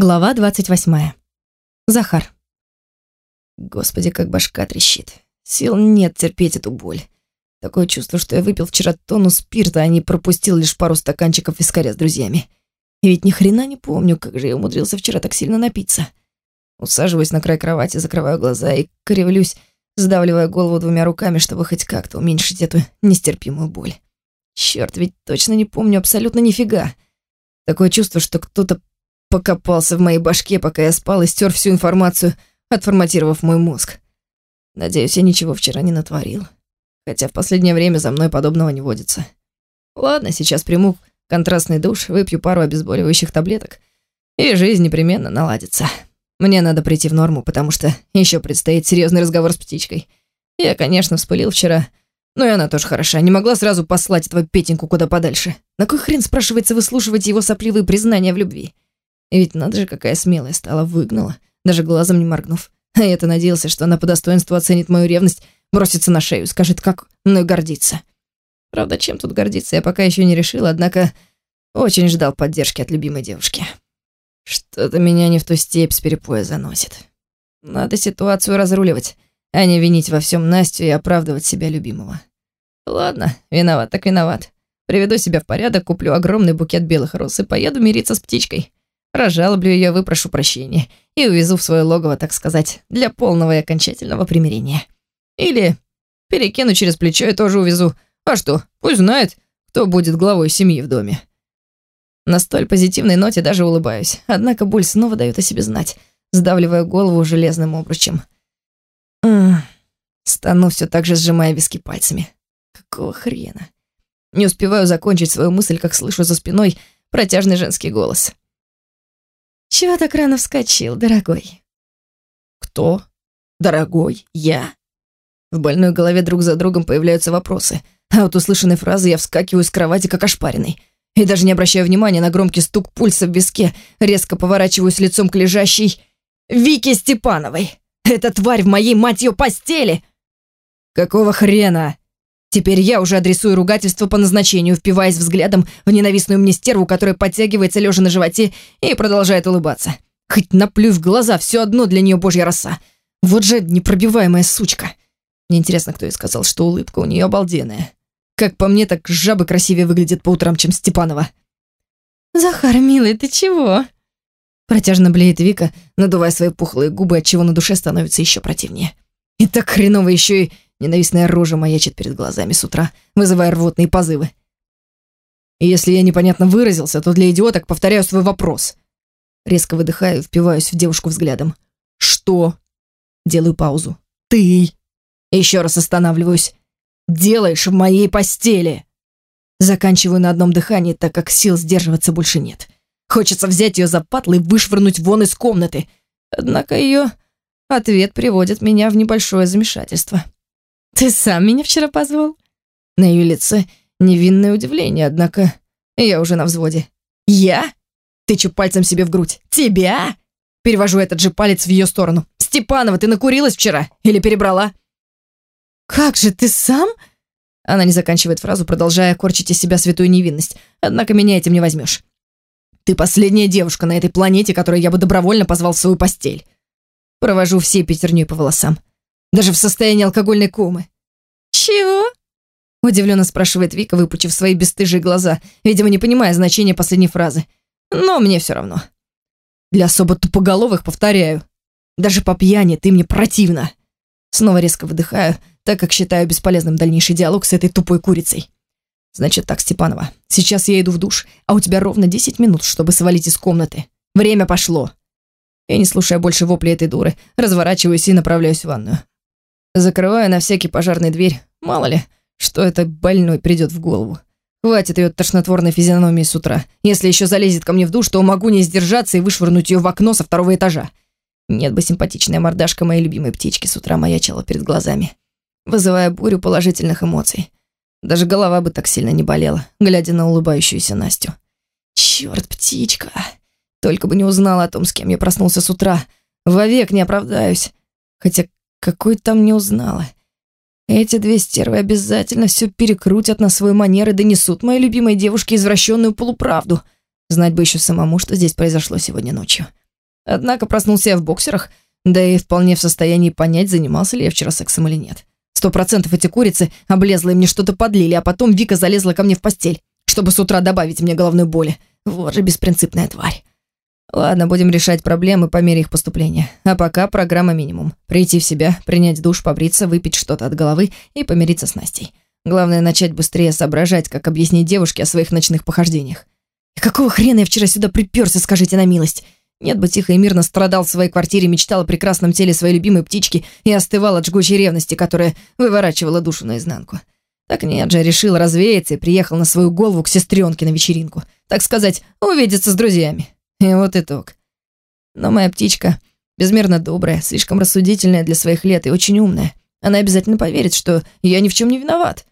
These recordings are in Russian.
Глава 28. Захар. Господи, как башка трещит. Сил нет терпеть эту боль. Такое чувство, что я выпил вчера тонну спирта, а не пропустил лишь пару стаканчиков вискаря с друзьями. И ведь ни хрена не помню, как же я умудрился вчера так сильно напиться. Усаживаюсь на край кровати, закрываю глаза и кривлюсь, сдавливая голову двумя руками, чтобы хоть как-то уменьшить эту нестерпимую боль. Черт, ведь точно не помню абсолютно нифига. Такое чувство, что кто-то покопался в моей башке, пока я спал, и стер всю информацию, отформатировав мой мозг. Надеюсь, я ничего вчера не натворил. Хотя в последнее время за мной подобного не водится. Ладно, сейчас приму контрастный душ, выпью пару обезболивающих таблеток, и жизнь непременно наладится. Мне надо прийти в норму, потому что еще предстоит серьезный разговор с птичкой. Я, конечно, вспылил вчера, но и она тоже хороша. Не могла сразу послать этого Петеньку куда подальше. На кой хрен, спрашивается, выслушивать его сопливые признания в любви? Ведь надо же, какая смелая стала, выгнала, даже глазом не моргнув. А я-то надеялся, что она по достоинству оценит мою ревность, бросится на шею, скажет, как мной гордиться. Правда, чем тут гордиться, я пока еще не решил, однако очень ждал поддержки от любимой девушки. Что-то меня не в ту степь с перепоя заносит. Надо ситуацию разруливать, а не винить во всем Настю и оправдывать себя любимого. Ладно, виноват так виноват. Приведу себя в порядок, куплю огромный букет белых роз и поеду мириться с птичкой. Разжалоблю ее, выпрошу прощения и увезу в свое логово, так сказать, для полного и окончательного примирения. Или перекину через плечо и тоже увезу. А что, пусть знает, кто будет главой семьи в доме. На столь позитивной ноте даже улыбаюсь, однако боль снова дает о себе знать, сдавливая голову железным обручем. Стану все так же, сжимая виски пальцами. Какого хрена? Не успеваю закончить свою мысль, как слышу за спиной протяжный женский голос. «Чего так рано вскочил, дорогой?» «Кто? Дорогой? Я?» В больной голове друг за другом появляются вопросы, а от услышанной фразы я вскакиваю с кровати, как ошпаренный. И даже не обращая внимания на громкий стук пульса в виске, резко поворачиваюсь лицом к лежащей Вике Степановой. Эта тварь в моей, мать ее, постели! Какого хрена? Теперь я уже адресую ругательство по назначению, впиваясь взглядом в ненавистную мне стерву, которая подтягивается лежа на животе и продолжает улыбаться. Хоть наплюй в глаза, все одно для нее божья роса. Вот же непробиваемая сучка. Мне интересно, кто ей сказал, что улыбка у нее обалденная. Как по мне, так жабы красивее выглядят по утрам, чем Степанова. «Захар, милый, ты чего?» Протяжно блеет Вика, надувая свои пухлые губы, отчего на душе становится еще противнее. И так хреново еще и Ненавистная рожа маячит перед глазами с утра, вызывая рвотные позывы. И если я непонятно выразился, то для идиоток повторяю свой вопрос. Резко выдыхаю, впиваюсь в девушку взглядом. «Что?» Делаю паузу. «Ты?» Еще раз останавливаюсь. «Делаешь в моей постели?» Заканчиваю на одном дыхании, так как сил сдерживаться больше нет. Хочется взять ее за патлы и вышвырнуть вон из комнаты. Однако ее ответ приводит меня в небольшое замешательство. «Ты сам меня вчера позвал?» На ее лице невинное удивление, однако я уже на взводе. «Я?» Тычу пальцем себе в грудь. «Тебя?» Перевожу этот же палец в ее сторону. «Степанова, ты накурилась вчера? Или перебрала?» «Как же ты сам?» Она не заканчивает фразу, продолжая корчить из себя святую невинность. Однако меня этим не возьмешь. Ты последняя девушка на этой планете, которую я бы добровольно позвал в свою постель. Провожу все пятерней по волосам. Даже в состоянии алкогольной комы. «Чего?» Удивленно спрашивает Вика, выпучив свои бесстыжие глаза, видимо, не понимая значения последней фразы. Но мне все равно. Для особо тупоголовых повторяю. Даже по пьяни ты мне противна. Снова резко выдыхаю, так как считаю бесполезным дальнейший диалог с этой тупой курицей. Значит так, Степанова, сейчас я иду в душ, а у тебя ровно 10 минут, чтобы свалить из комнаты. Время пошло. Я, не слушая больше вопли этой дуры, разворачиваюсь и направляюсь в ванную. Закрываю на всякий пожарный дверь. Мало ли, что это больной придет в голову. Хватит ее тошнотворной физиономии с утра. Если еще залезет ко мне в душ, то могу не сдержаться и вышвырнуть ее в окно со второго этажа. Нет бы симпатичная мордашка моей любимой птички с утра маячила перед глазами, вызывая бурю положительных эмоций. Даже голова бы так сильно не болела, глядя на улыбающуюся Настю. Черт, птичка. Только бы не узнала о том, с кем я проснулся с утра. Вовек не оправдаюсь. Хотя какой там не узнала. Эти две стервы обязательно все перекрутят на свой манер и донесут моей любимой девушке извращенную полуправду. Знать бы еще самому, что здесь произошло сегодня ночью. Однако проснулся я в боксерах, да и вполне в состоянии понять, занимался ли я вчера сексом или нет. Сто процентов эти курицы облезлые мне что-то подлили, а потом Вика залезла ко мне в постель, чтобы с утра добавить мне головной боли. Вот же беспринципная тварь. Ладно, будем решать проблемы по мере их поступления. А пока программа минимум. Прийти в себя, принять душ, побриться, выпить что-то от головы и помириться с Настей. Главное, начать быстрее соображать, как объяснить девушке о своих ночных похождениях. И какого хрена я вчера сюда приперся, скажите на милость? Нет бы тихо и мирно страдал в своей квартире, мечтал о прекрасном теле своей любимой птички и остывал от жгучей ревности, которая выворачивала душу наизнанку. Так нет же, решил развеяться и приехал на свою голову к сестренке на вечеринку. Так сказать, увидеться с друзьями. И вот итог. Но моя птичка безмерно добрая, слишком рассудительная для своих лет и очень умная. Она обязательно поверит, что я ни в чем не виноват.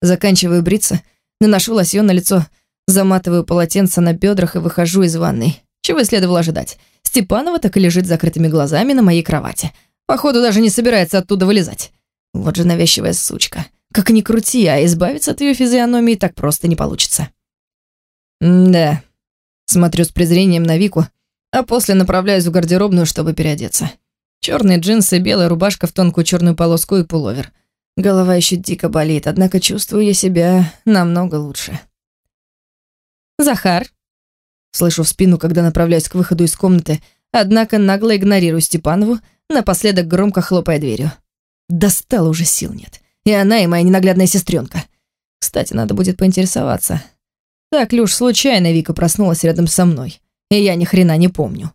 Заканчиваю бриться, наношу лосьон на лицо, заматываю полотенце на бедрах и выхожу из ванной. Чего и следовало ожидать. Степанова так и лежит закрытыми глазами на моей кровати. Походу, даже не собирается оттуда вылезать. Вот же навязчивая сучка. Как ни крути, а избавиться от ее физиономии так просто не получится. М да. Смотрю с презрением на Вику, а после направляюсь в гардеробную, чтобы переодеться. Черные джинсы, белая рубашка в тонкую черную полоску и пуловер. Голова еще дико болит, однако чувствую я себя намного лучше. «Захар, Слышу в спину, когда направляюсь к выходу из комнаты, однако нагло игнорирую Степанову, напоследок громко хлопая дверью. Достало уже сил нет. И она, и моя ненаглядная сестренка. Кстати, надо будет поинтересоваться. Так ли уж случайно Вика проснулась рядом со мной, и я ни хрена не помню.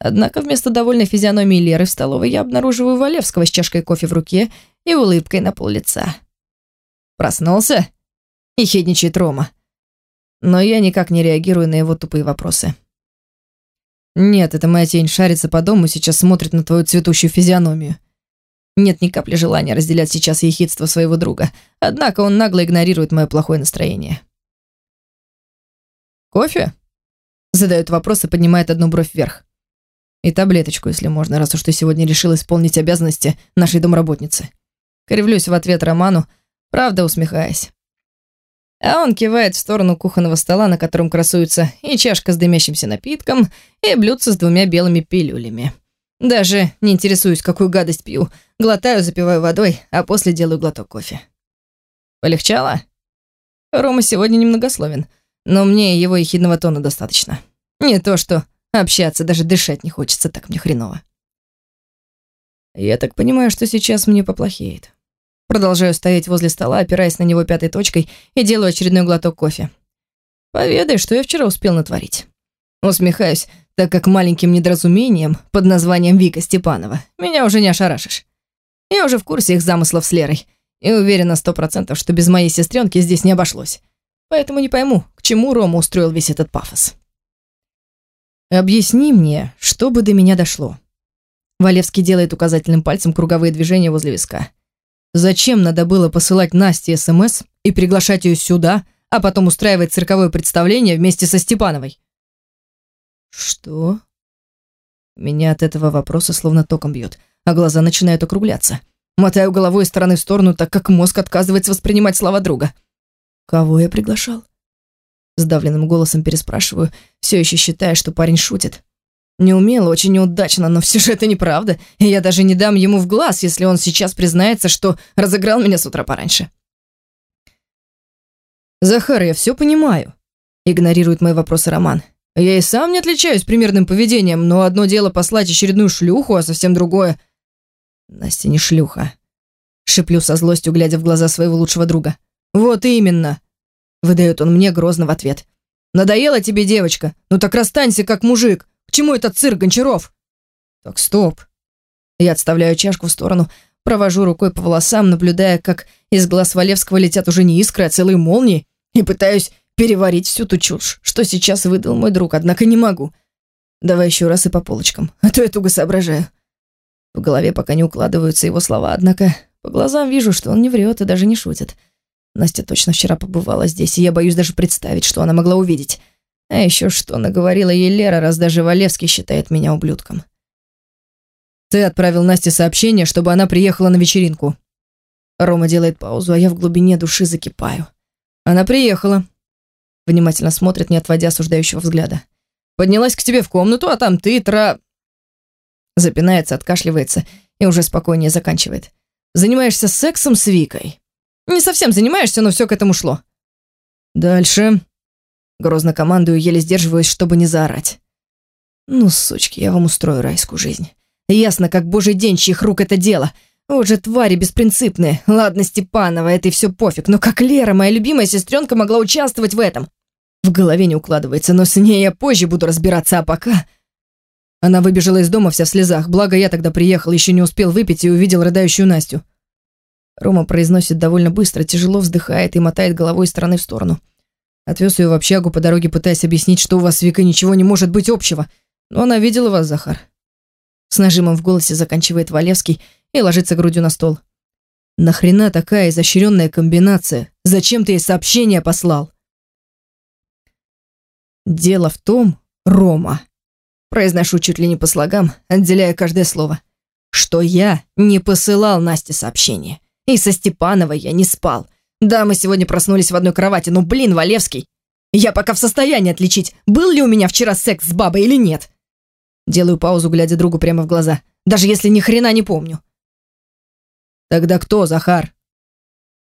Однако вместо довольной физиономии Леры в столовой я обнаруживаю Валевского с чашкой кофе в руке и улыбкой на пол лица. «Проснулся?» — ехидничает Рома но я никак не реагирую на его тупые вопросы. Нет, это моя тень шарится по дому, сейчас смотрит на твою цветущую физиономию. Нет ни капли желания разделять сейчас ехидство своего друга, однако он нагло игнорирует мое плохое настроение. «Кофе?» Задает вопрос и поднимает одну бровь вверх. «И таблеточку, если можно, раз уж ты сегодня решил исполнить обязанности нашей домработницы». Кривлюсь в ответ Роману, правда усмехаясь. А он кивает в сторону кухонного стола, на котором красуется и чашка с дымящимся напитком, и блюдце с двумя белыми пилюлями. Даже не интересуюсь, какую гадость пью. Глотаю, запиваю водой, а после делаю глоток кофе. Полегчало? Рома сегодня немногословен, но мне его ехидного тона достаточно. Не то что общаться, даже дышать не хочется, так мне хреново. Я так понимаю, что сейчас мне поплохеет. Продолжаю стоять возле стола, опираясь на него пятой точкой и делаю очередной глоток кофе. Поведай, что я вчера успел натворить. Усмехаюсь, так как маленьким недоразумением под названием Вика Степанова меня уже не ошарашишь. Я уже в курсе их замыслов с Лерой и уверена сто процентов, что без моей сестренки здесь не обошлось. Поэтому не пойму, к чему Рома устроил весь этот пафос. Объясни мне, что бы до меня дошло. Валевский делает указательным пальцем круговые движения возле виска. Зачем надо было посылать Насте СМС и приглашать ее сюда, а потом устраивать цирковое представление вместе со Степановой? Что? Меня от этого вопроса словно током бьет, а глаза начинают округляться. Мотаю головой из стороны в сторону, так как мозг отказывается воспринимать слова друга. Кого я приглашал? Сдавленным голосом переспрашиваю, все еще считая, что парень шутит. Неумело, очень неудачно, но все же это неправда. И я даже не дам ему в глаз, если он сейчас признается, что разыграл меня с утра пораньше. «Захар, я все понимаю», — игнорирует мои вопросы Роман. «Я и сам не отличаюсь примерным поведением, но одно дело послать очередную шлюху, а совсем другое...» «Настя не шлюха», — шиплю со злостью, глядя в глаза своего лучшего друга. «Вот именно», — выдает он мне грозно в ответ. «Надоела тебе девочка? Ну так расстанься как мужик. К чему этот цирк, Гончаров?» «Так, стоп». Я отставляю чашку в сторону, провожу рукой по волосам, наблюдая, как из глаз Валевского летят уже не искры, а целые молнии, и пытаюсь переварить всю ту чушь, что сейчас выдал мой друг, однако не могу. Давай еще раз и по полочкам, а то я туго соображаю. В голове пока не укладываются его слова, однако по глазам вижу, что он не врет и даже не шутит. Настя точно вчера побывала здесь, и я боюсь даже представить, что она могла увидеть. А еще что наговорила ей Лера, раз даже Валевский считает меня ублюдком. Ты отправил Насте сообщение, чтобы она приехала на вечеринку. Рома делает паузу, а я в глубине души закипаю. Она приехала. Внимательно смотрит, не отводя осуждающего взгляда. Поднялась к тебе в комнату, а там ты тра...» Запинается, откашливается и уже спокойнее заканчивает. «Занимаешься сексом с Викой?» «Не совсем занимаешься, но все к этому шло». «Дальше...» Грозно командую, еле сдерживаюсь, чтобы не заорать. «Ну, сучки, я вам устрою райскую жизнь. Ясно, как божий день, чьих рук это дело. Вот же твари беспринципные. Ладно, Степанова, это и все пофиг. Но как Лера, моя любимая сестренка, могла участвовать в этом? В голове не укладывается, но с ней я позже буду разбираться, а пока... Она выбежала из дома вся в слезах, благо я тогда приехал, еще не успел выпить и увидел рыдающую Настю. Рома произносит довольно быстро, тяжело вздыхает и мотает головой из стороны в сторону. Отвез ее в общагу по дороге, пытаясь объяснить, что у вас с Викой ничего не может быть общего. Но она видела вас, Захар. С нажимом в голосе заканчивает Валевский и ложится грудью на стол. Нахрена такая изощренная комбинация? Зачем ты ей сообщение послал? Дело в том, Рома, произношу чуть ли не по слогам, отделяя каждое слово, что я не посылал Насте сообщение. И со Степановой я не спал. Да, мы сегодня проснулись в одной кровати, но, блин, Валевский, я пока в состоянии отличить, был ли у меня вчера секс с бабой или нет. Делаю паузу, глядя другу прямо в глаза, даже если ни хрена не помню. Тогда кто, Захар?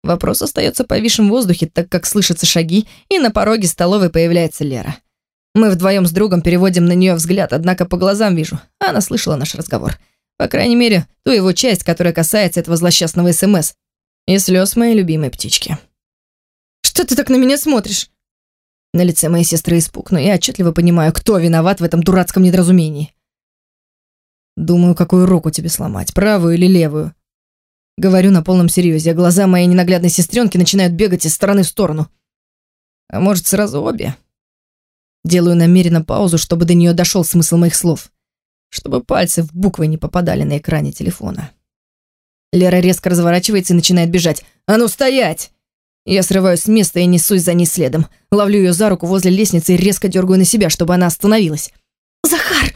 Вопрос остается повисшим в воздухе, так как слышатся шаги, и на пороге столовой появляется Лера. Мы вдвоем с другом переводим на нее взгляд, однако по глазам вижу, она слышала наш разговор. По крайней мере, ту его часть, которая касается этого злосчастного СМС, и слез моей любимой птички. «Что ты так на меня смотришь?» На лице моей сестры испуг, но я отчетливо понимаю, кто виноват в этом дурацком недоразумении. Думаю, какую руку тебе сломать, правую или левую. Говорю на полном серьезе, а глаза моей ненаглядной сестренки начинают бегать из стороны в сторону. А может, сразу обе? Делаю намеренно паузу, чтобы до нее дошел смысл моих слов. Чтобы пальцы в буквы не попадали на экране телефона. Лера резко разворачивается и начинает бежать. «А ну стоять!» Я срываюсь с места и несусь за ней следом. Ловлю ее за руку возле лестницы и резко дергаю на себя, чтобы она остановилась. «Захар!»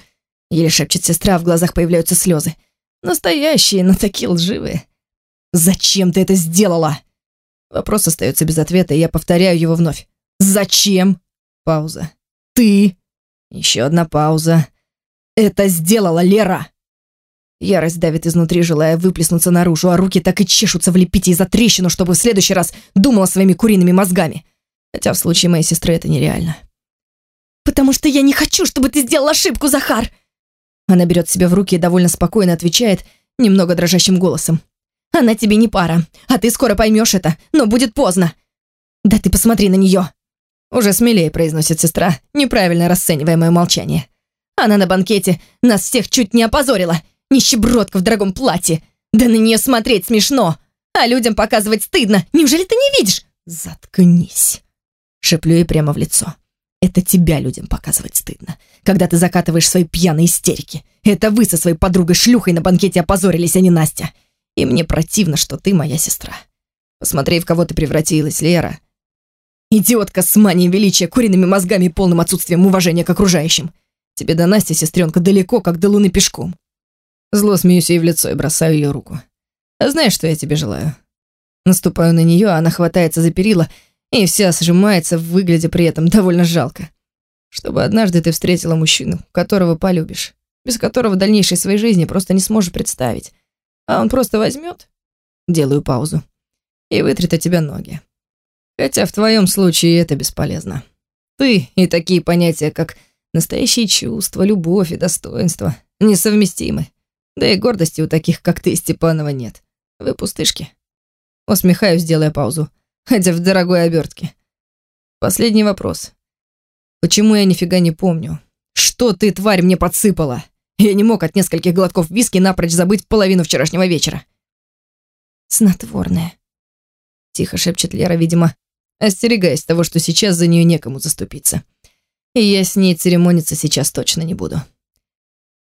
Еле шепчет сестра, в глазах появляются слезы. Настоящие, но такие лживые. «Зачем ты это сделала?» Вопрос остается без ответа, и я повторяю его вновь. «Зачем?» Пауза. «Ты?» Еще одна пауза. «Это сделала Лера!» Ярость давит изнутри, желая выплеснуться наружу, а руки так и чешутся влепить ей за трещину, чтобы в следующий раз думала своими куриными мозгами. Хотя в случае моей сестры это нереально. «Потому что я не хочу, чтобы ты сделал ошибку, Захар!» Она берет себя в руки и довольно спокойно отвечает, немного дрожащим голосом. «Она тебе не пара, а ты скоро поймешь это, но будет поздно!» «Да ты посмотри на нее!» Уже смелее произносит сестра, неправильно расценивая мое молчание. «Она на банкете нас всех чуть не опозорила!» Нищебродка в дорогом платье. Да на нее смотреть смешно. А людям показывать стыдно. Неужели ты не видишь? Заткнись. Шеплю ей прямо в лицо. Это тебя людям показывать стыдно, когда ты закатываешь свои пьяные истерики. Это вы со своей подругой-шлюхой на банкете опозорились, а не Настя. И мне противно, что ты моя сестра. Посмотри, в кого ты превратилась, Лера. Идиотка с манией величия, куриными мозгами и полным отсутствием уважения к окружающим. Тебе до Насти, сестренка, далеко, как до луны пешком. Зло смеюсь ей в лицо и бросаю ее руку. А знаешь, что я тебе желаю? Наступаю на нее, а она хватается за перила и вся сжимается, выглядя при этом довольно жалко. Чтобы однажды ты встретила мужчину, которого полюбишь, без которого дальнейшей своей жизни просто не сможешь представить. А он просто возьмет, делаю паузу, и вытрет от тебя ноги. Хотя в твоем случае это бесполезно. Ты и такие понятия, как настоящие чувства, любовь и достоинство, несовместимы. Да и гордости у таких, как ты, Степанова, нет. Вы пустышки. Усмехаюсь, делая паузу, хотя в дорогой обертке. Последний вопрос. Почему я нифига не помню? Что ты, тварь, мне подсыпала? Я не мог от нескольких глотков виски напрочь забыть половину вчерашнего вечера. Снотворное. Тихо шепчет Лера, видимо, остерегаясь того, что сейчас за нее некому заступиться. И я с ней церемониться сейчас точно не буду.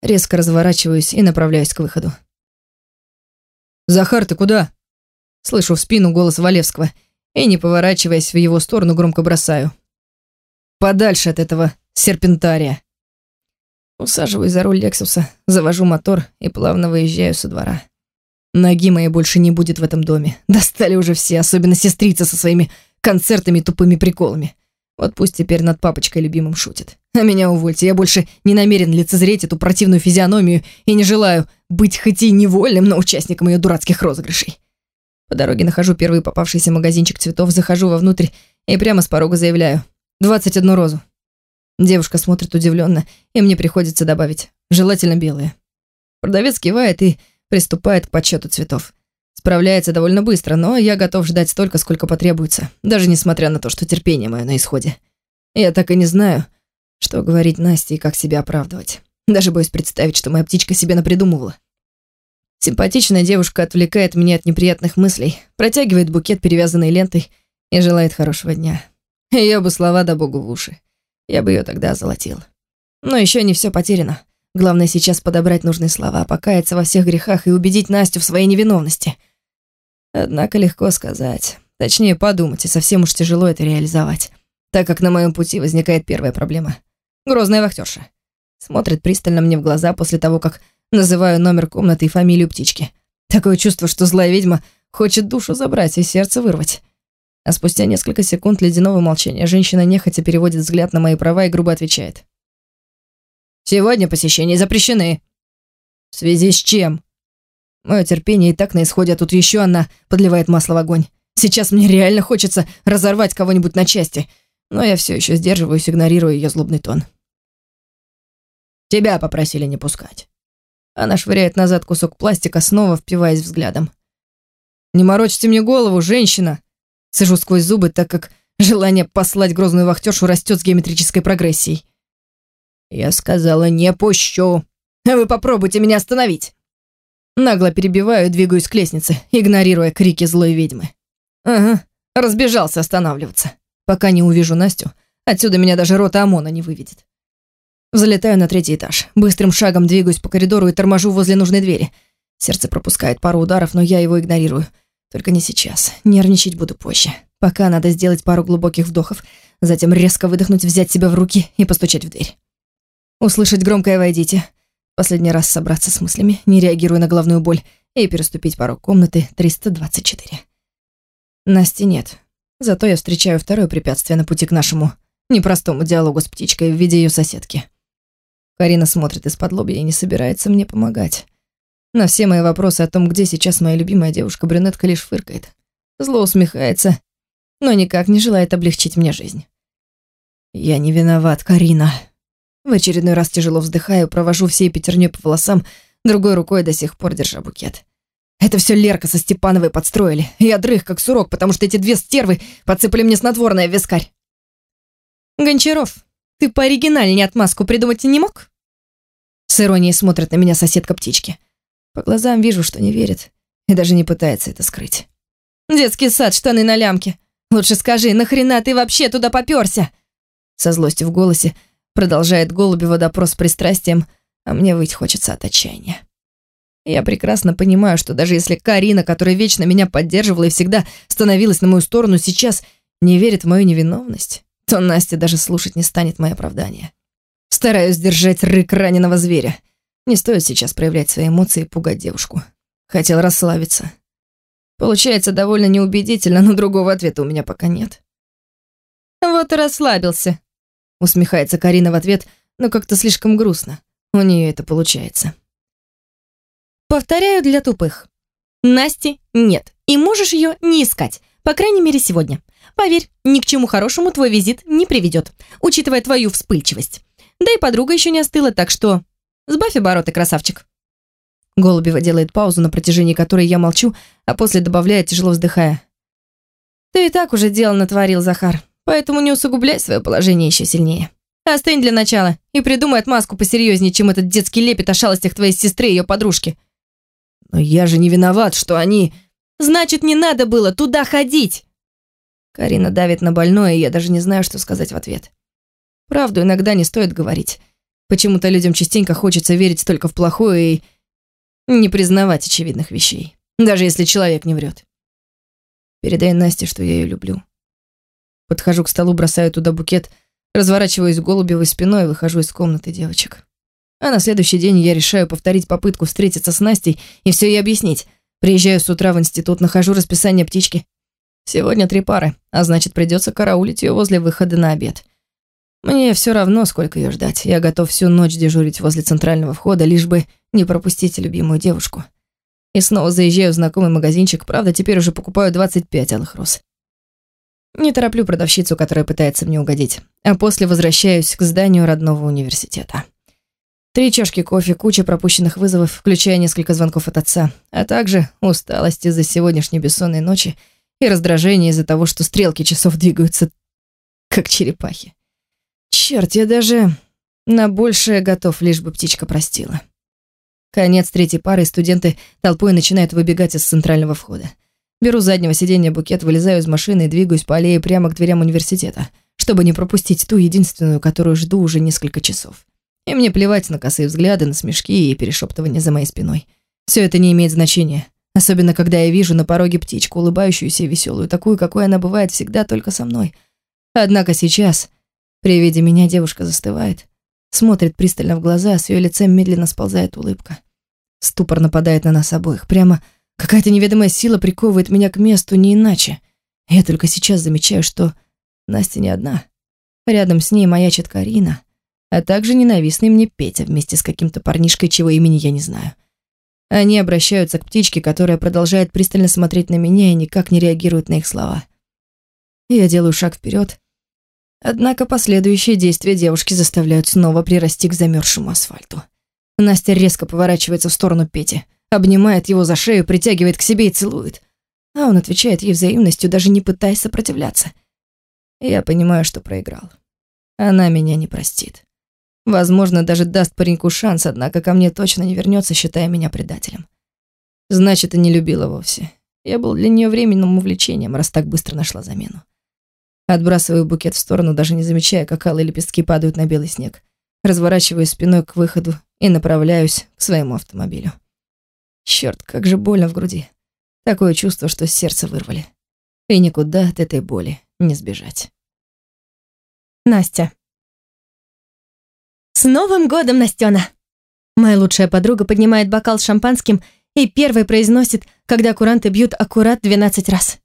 Резко разворачиваюсь и направляюсь к выходу. «Захар, ты куда?» Слышу в спину голос Валевского и, не поворачиваясь в его сторону, громко бросаю. «Подальше от этого серпентария!» Усаживаюсь за руль Лексуса, завожу мотор и плавно выезжаю со двора. Ноги моей больше не будет в этом доме. Достали уже все, особенно сестрица со своими концертами и тупыми приколами. Вот пусть теперь над папочкой любимым шутит. А меня увольте, я больше не намерен лицезреть эту противную физиономию и не желаю быть хоть и невольным, но участником ее дурацких розыгрышей. По дороге нахожу первый попавшийся магазинчик цветов, захожу вовнутрь и прямо с порога заявляю. «Двадцать одну розу». Девушка смотрит удивленно, и мне приходится добавить. Желательно белые. Продавец кивает и приступает к подсчету цветов. Справляется довольно быстро, но я готов ждать столько, сколько потребуется, даже несмотря на то, что терпение мое на исходе. Я так и не знаю, что говорить Насте и как себя оправдывать. Даже боюсь представить, что моя птичка себе напридумывала. Симпатичная девушка отвлекает меня от неприятных мыслей, протягивает букет, перевязанный лентой, и желает хорошего дня. Ее бы слова да богу в уши. Я бы ее тогда золотил. Но еще не все потеряно. Главное сейчас подобрать нужные слова, покаяться во всех грехах и убедить Настю в своей невиновности. Однако легко сказать. Точнее, подумать, и совсем уж тяжело это реализовать, так как на моем пути возникает первая проблема. Грозная вахтерша. Смотрит пристально мне в глаза после того, как называю номер комнаты и фамилию птички. Такое чувство, что злая ведьма хочет душу забрать и сердце вырвать. А спустя несколько секунд ледяного молчания женщина нехотя переводит взгляд на мои права и грубо отвечает. «Сегодня посещения запрещены». «В связи с чем?» Мое терпение и так на исходе, а тут еще она подливает масло в огонь. Сейчас мне реально хочется разорвать кого-нибудь на части, но я все еще сдерживаюсь, игнорируя ее злобный тон. «Тебя попросили не пускать». Она швыряет назад кусок пластика, снова впиваясь взглядом. «Не морочьте мне голову, женщина!» Сижу сквозь зубы, так как желание послать грозную вахтершу растет с геометрической прогрессией. «Я сказала, не пущу. А вы попробуйте меня остановить!» Нагло перебиваю и двигаюсь к лестнице, игнорируя крики злой ведьмы. Ага, разбежался останавливаться. Пока не увижу Настю, отсюда меня даже рота ОМОНа не выведет. Взлетаю на третий этаж, быстрым шагом двигаюсь по коридору и торможу возле нужной двери. Сердце пропускает пару ударов, но я его игнорирую. Только не сейчас. Нервничать буду позже. Пока надо сделать пару глубоких вдохов, затем резко выдохнуть, взять себя в руки и постучать в дверь. Услышать громкое «Войдите», Последний раз собраться с мыслями, не реагируя на головную боль, и переступить порог комнаты 324. Насти нет. Зато я встречаю второе препятствие на пути к нашему непростому диалогу с птичкой в виде ее соседки. Карина смотрит из-под лобья и не собирается мне помогать. На все мои вопросы о том, где сейчас моя любимая девушка-брюнетка, лишь фыркает. Зло усмехается, но никак не желает облегчить мне жизнь. «Я не виноват, Карина», в очередной раз тяжело вздыхаю, провожу всей пятерней по волосам, другой рукой до сих пор держа букет. Это все Лерка со Степановой подстроили. Я дрых, как сурок, потому что эти две стервы подсыпали мне снотворное вискарь. Гончаров, ты пооригинальнее отмазку придумать не мог? С иронией смотрит на меня соседка птички. По глазам вижу, что не верит и даже не пытается это скрыть. Детский сад, штаны на лямке. Лучше скажи, нахрена ты вообще туда попёрся? Со злостью в голосе Продолжает Голубева допрос с пристрастием, а мне выйти хочется от отчаяния. Я прекрасно понимаю, что даже если Карина, которая вечно меня поддерживала и всегда становилась на мою сторону, сейчас не верит в мою невиновность, то Настя даже слушать не станет мои оправдания. Стараюсь держать рык раненого зверя. Не стоит сейчас проявлять свои эмоции и пугать девушку. Хотел расслабиться. Получается довольно неубедительно, но другого ответа у меня пока нет. Вот и расслабился. Усмехается Карина в ответ, но как-то слишком грустно. У нее это получается. Повторяю для тупых. Насти нет, и можешь ее не искать, по крайней мере сегодня. Поверь, ни к чему хорошему твой визит не приведет, учитывая твою вспыльчивость. Да и подруга еще не остыла, так что сбавь обороты, красавчик. Голубева делает паузу, на протяжении которой я молчу, а после добавляет, тяжело вздыхая. Ты и так уже дело натворил, Захар поэтому не усугубляй свое положение еще сильнее. Остынь для начала и придумай отмазку посерьезнее, чем этот детский лепет о шалостях твоей сестры и ее подружки. Но я же не виноват, что они... Значит, не надо было туда ходить. Карина давит на больное, и я даже не знаю, что сказать в ответ. Правду иногда не стоит говорить. Почему-то людям частенько хочется верить только в плохое и не признавать очевидных вещей, даже если человек не врет. Передай Насте, что я ее люблю. Подхожу к столу, бросаю туда букет, разворачиваюсь голубевой спиной и выхожу из комнаты девочек. А на следующий день я решаю повторить попытку встретиться с Настей и все ей объяснить. Приезжаю с утра в институт, нахожу расписание птички. Сегодня три пары, а значит, придется караулить ее возле выхода на обед. Мне все равно, сколько ее ждать. Я готов всю ночь дежурить возле центрального входа, лишь бы не пропустить любимую девушку. И снова заезжаю в знакомый магазинчик, правда, теперь уже покупаю 25 алых роз. Не тороплю продавщицу, которая пытается мне угодить, а после возвращаюсь к зданию родного университета. Три чашки кофе, куча пропущенных вызовов, включая несколько звонков от отца, а также усталость из-за сегодняшней бессонной ночи и раздражение из-за того, что стрелки часов двигаются как черепахи. Черт, я даже на большее готов, лишь бы птичка простила. Конец третьей пары, студенты толпой начинают выбегать из центрального входа. Беру с заднего сиденья букет, вылезаю из машины и двигаюсь по аллее прямо к дверям университета, чтобы не пропустить ту единственную, которую жду уже несколько часов. И мне плевать на косые взгляды, на смешки и перешептывания за моей спиной. Все это не имеет значения. Особенно, когда я вижу на пороге птичку, улыбающуюся и веселую, такую, какой она бывает всегда только со мной. Однако сейчас, при виде меня, девушка застывает, смотрит пристально в глаза, а с ее лица медленно сползает улыбка. Ступор нападает на нас обоих. Прямо какая-то неведомая сила приковывает меня к месту, не иначе. Я только сейчас замечаю, что Настя не одна. Рядом с ней маячит Карина, а также ненавистный мне Петя вместе с каким-то парнишкой, чего имени я не знаю. Они обращаются к птичке, которая продолжает пристально смотреть на меня и никак не реагирует на их слова. Я делаю шаг вперед, однако последующие действия девушки заставляют снова прирасти к замерзшему асфальту. Настя резко поворачивается в сторону Пети, обнимает его за шею, притягивает к себе и целует. А он отвечает ей взаимностью, даже не пытаясь сопротивляться. Я понимаю, что проиграл. Она меня не простит. Возможно, даже даст пареньку шанс, однако ко мне точно не вернется, считая меня предателем. Значит, и не любила вовсе. Я был для нее временным увлечением, раз так быстро нашла замену. Отбрасываю букет в сторону, даже не замечая, как алые лепестки падают на белый снег. Разворачиваюсь спиной к выходу и направляюсь к своему автомобилю. Черт, как же больно в груди. Такое чувство, что сердце вырвали. И никуда от этой боли не сбежать. Настя. С Новым годом, Настена! Моя лучшая подруга поднимает бокал с шампанским и первой произносит, когда куранты бьют аккурат 12 раз.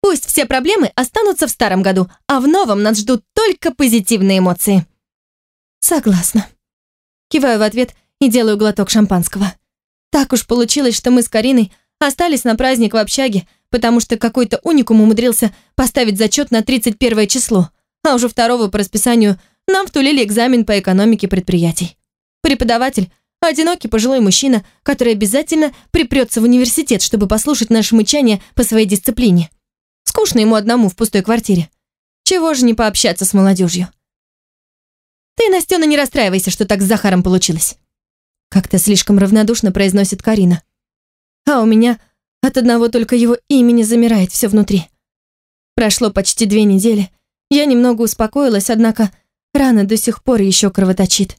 Пусть все проблемы останутся в старом году, а в новом нас ждут только позитивные эмоции. Согласна. Киваю в ответ и делаю глоток шампанского. Так уж получилось, что мы с Кариной остались на праздник в общаге, потому что какой-то уникум умудрился поставить зачет на 31 число, а уже второго по расписанию нам втулили экзамен по экономике предприятий. Преподаватель – одинокий пожилой мужчина, который обязательно припрется в университет, чтобы послушать наше мычание по своей дисциплине. Скучно ему одному в пустой квартире. Чего же не пообщаться с молодежью? Ты, Настена, не расстраивайся, что так с Захаром получилось. Как-то слишком равнодушно произносит Карина. А у меня от одного только его имени замирает все внутри. Прошло почти две недели. Я немного успокоилась, однако Рана до сих пор еще кровоточит.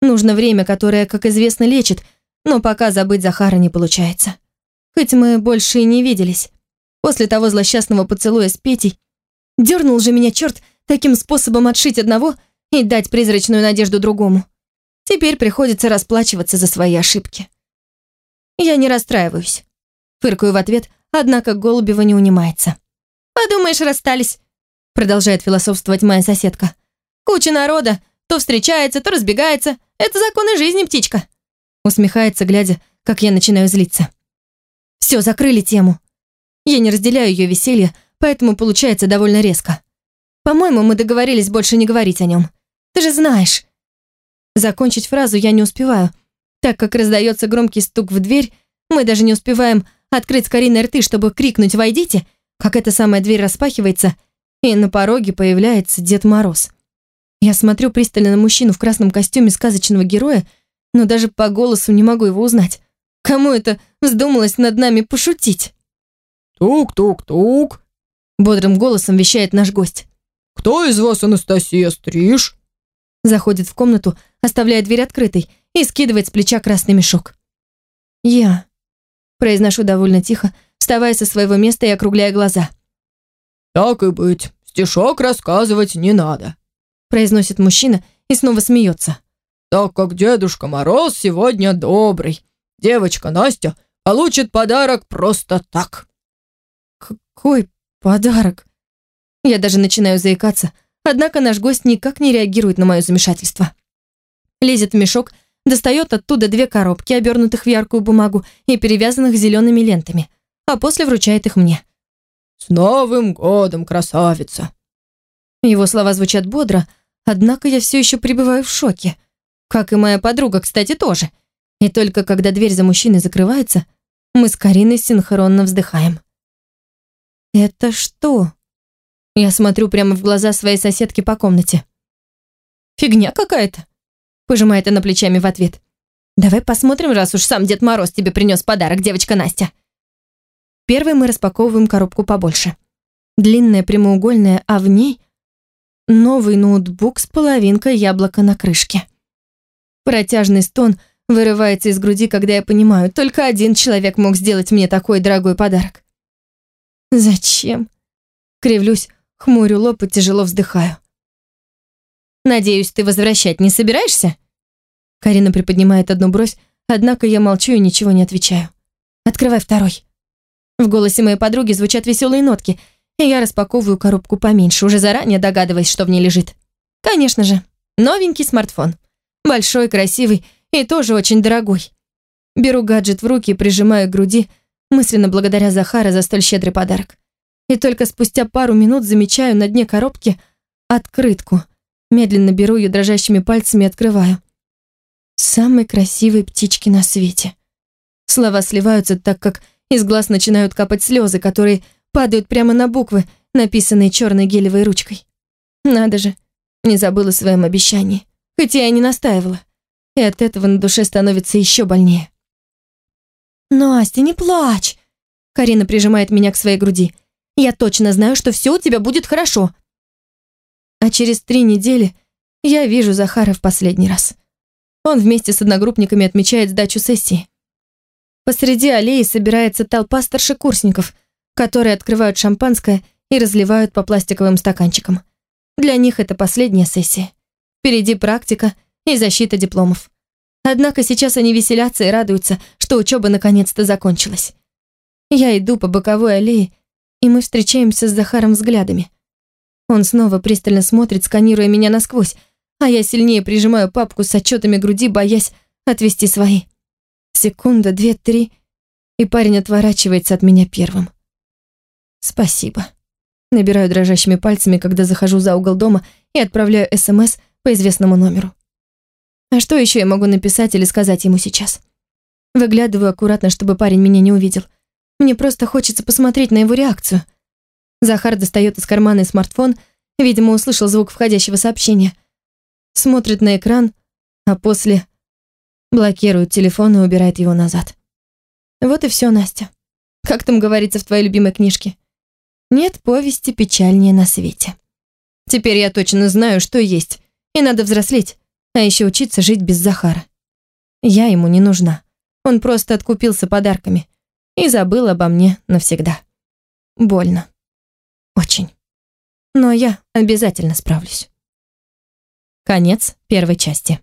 Нужно время, которое, как известно, лечит, но пока забыть Захара не получается. Хоть мы больше и не виделись. После того злосчастного поцелуя с Петей дернул же меня черт таким способом отшить одного и дать призрачную надежду другому. Теперь приходится расплачиваться за свои ошибки. Я не расстраиваюсь. Фыркаю в ответ, однако Голубева не унимается. «Подумаешь, расстались», продолжает философствовать моя соседка. Куча народа, то встречается, то разбегается. Это законы жизни, птичка. Усмехается, глядя, как я начинаю злиться. Все, закрыли тему. Я не разделяю ее веселье, поэтому получается довольно резко. По-моему, мы договорились больше не говорить о нем. Ты же знаешь. Закончить фразу я не успеваю, так как раздается громкий стук в дверь, мы даже не успеваем открыть с Кариной рты, чтобы крикнуть «Войдите!», как эта самая дверь распахивается, и на пороге появляется Дед Мороз. Я смотрю пристально на мужчину в красном костюме сказочного героя, но даже по голосу не могу его узнать. Кому это вздумалось над нами пошутить? «Тук-тук-тук», — бодрым голосом вещает наш гость. «Кто из вас Анастасия Стриж?» Заходит в комнату, оставляя дверь открытой и скидывает с плеча красный мешок. «Я», — произношу довольно тихо, вставая со своего места и округляя глаза. «Так и быть, стишок рассказывать не надо», произносит мужчина и снова смеется. «Так как Дедушка Мороз сегодня добрый, девочка Настя получит подарок просто так». «Какой подарок?» Я даже начинаю заикаться, Однако наш гость никак не реагирует на мое замешательство. Лезет в мешок, достает оттуда две коробки, обернутых в яркую бумагу и перевязанных зелеными лентами, а после вручает их мне. «С Новым годом, красавица!» Его слова звучат бодро, однако я все еще пребываю в шоке. Как и моя подруга, кстати, тоже. И только когда дверь за мужчиной закрывается, мы с Кариной синхронно вздыхаем. «Это что?» Я смотрю прямо в глаза своей соседки по комнате. «Фигня какая-то», — пожимает она плечами в ответ. «Давай посмотрим, раз уж сам Дед Мороз тебе принес подарок, девочка Настя». Первый мы распаковываем коробку побольше. Длинная, прямоугольная, а в ней новый ноутбук с половинкой яблока на крышке. Протяжный стон вырывается из груди, когда я понимаю, только один человек мог сделать мне такой дорогой подарок. Зачем? Кривлюсь, Хмурю лоб и тяжело вздыхаю. «Надеюсь, ты возвращать не собираешься?» Карина приподнимает одну бровь, однако я молчу и ничего не отвечаю. «Открывай второй». В голосе моей подруги звучат веселые нотки, и я распаковываю коробку поменьше, уже заранее догадываясь, что в ней лежит. Конечно же, новенький смартфон. Большой, красивый и тоже очень дорогой. Беру гаджет в руки и прижимаю к груди, мысленно благодаря Захара за столь щедрый подарок и только спустя пару минут замечаю на дне коробки открытку. Медленно беру ее дрожащими пальцами и открываю. Самой красивой птички на свете. Слова сливаются, так как из глаз начинают капать слезы, которые падают прямо на буквы, написанные черной гелевой ручкой. Надо же, не забыла о своем обещании, хотя я и не настаивала. И от этого на душе становится еще больнее. «Настя, не плачь!» Карина прижимает меня к своей груди. Я точно знаю, что все у тебя будет хорошо. А через три недели я вижу Захара в последний раз. Он вместе с одногруппниками отмечает сдачу сессии. Посреди аллеи собирается толпа старшекурсников, которые открывают шампанское и разливают по пластиковым стаканчикам. Для них это последняя сессия. Впереди практика и защита дипломов. Однако сейчас они веселятся и радуются, что учеба наконец-то закончилась. Я иду по боковой аллее и мы встречаемся с Захаром взглядами. Он снова пристально смотрит, сканируя меня насквозь, а я сильнее прижимаю папку с отчетами груди, боясь отвести свои. Секунда, две, три, и парень отворачивается от меня первым. Спасибо. Набираю дрожащими пальцами, когда захожу за угол дома и отправляю СМС по известному номеру. А что еще я могу написать или сказать ему сейчас? Выглядываю аккуратно, чтобы парень меня не увидел. Мне просто хочется посмотреть на его реакцию. Захар достает из кармана смартфон, видимо, услышал звук входящего сообщения. Смотрит на экран, а после блокирует телефон и убирает его назад. Вот и все, Настя. Как там говорится в твоей любимой книжке? Нет повести печальнее на свете. Теперь я точно знаю, что есть, и надо взрослеть, а еще учиться жить без Захара. Я ему не нужна. Он просто откупился подарками и забыл обо мне навсегда. Больно. Очень. Но я обязательно справлюсь. Конец первой части.